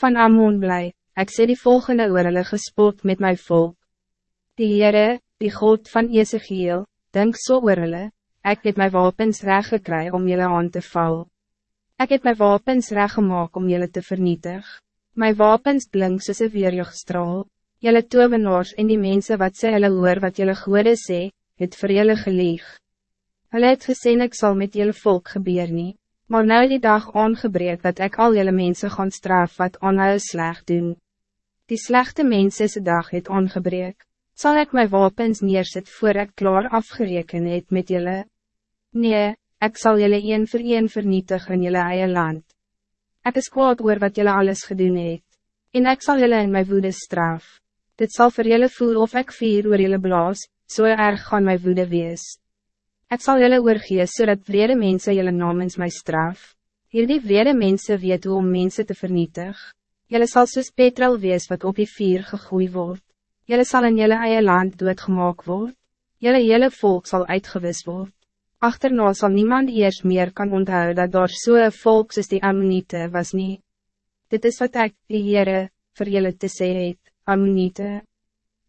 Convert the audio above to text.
van Ammon blij, ik sê die volgende oor hulle gespot met mijn volk. Die Heere, die God van Ezekiel, denk so oor hulle, ek het my wapens reg gekry om jullie aan te val. Ik het my wapens reg gemaakt om jullie te vernietig. My wapens blink soos een weerjochtstraal. Jylle tovenaars en die mensen wat sê hulle hoor wat jylle goede sê, het vir jylle geleeg. Hulle het gesê ek sal met jylle volk gebeur nie, maar nou die dag aangebreek dat ik al jylle mensen gaan straf wat aan hulle sleg doen. Die slechte mensense dag het aangebreek, zal ik mijn wapens neerset voor ik klaar afgereken het met jullie? Nee, ik zal jullie een voor een vernietigen in jullie eie land. Ik is kwaad oor wat jullie alles gedaan het, en ik zal jullie in mijn woede straf. Dit zal voor jullie voel of ik vier oor jullie blaas, zo so erg gaan mijn woede wees. Ik zal jullie oorgee, zodat so vrede mensen jullie namens mij straf. Hier die vrede mensen weet hoe om mensen te vernietigen. Jullie zal soos petrol wees wat op je vier gegroeid wordt. Jullie zal in jullie eie land doodgemaak word. Jullie hele volk zal uitgewis word. Achterna zal niemand eers meer kan onthouden dat daar so'n so volk soos die Ammonite was niet. Dit is wat ik, die Heere, voor jullie te sê het, Ammonite.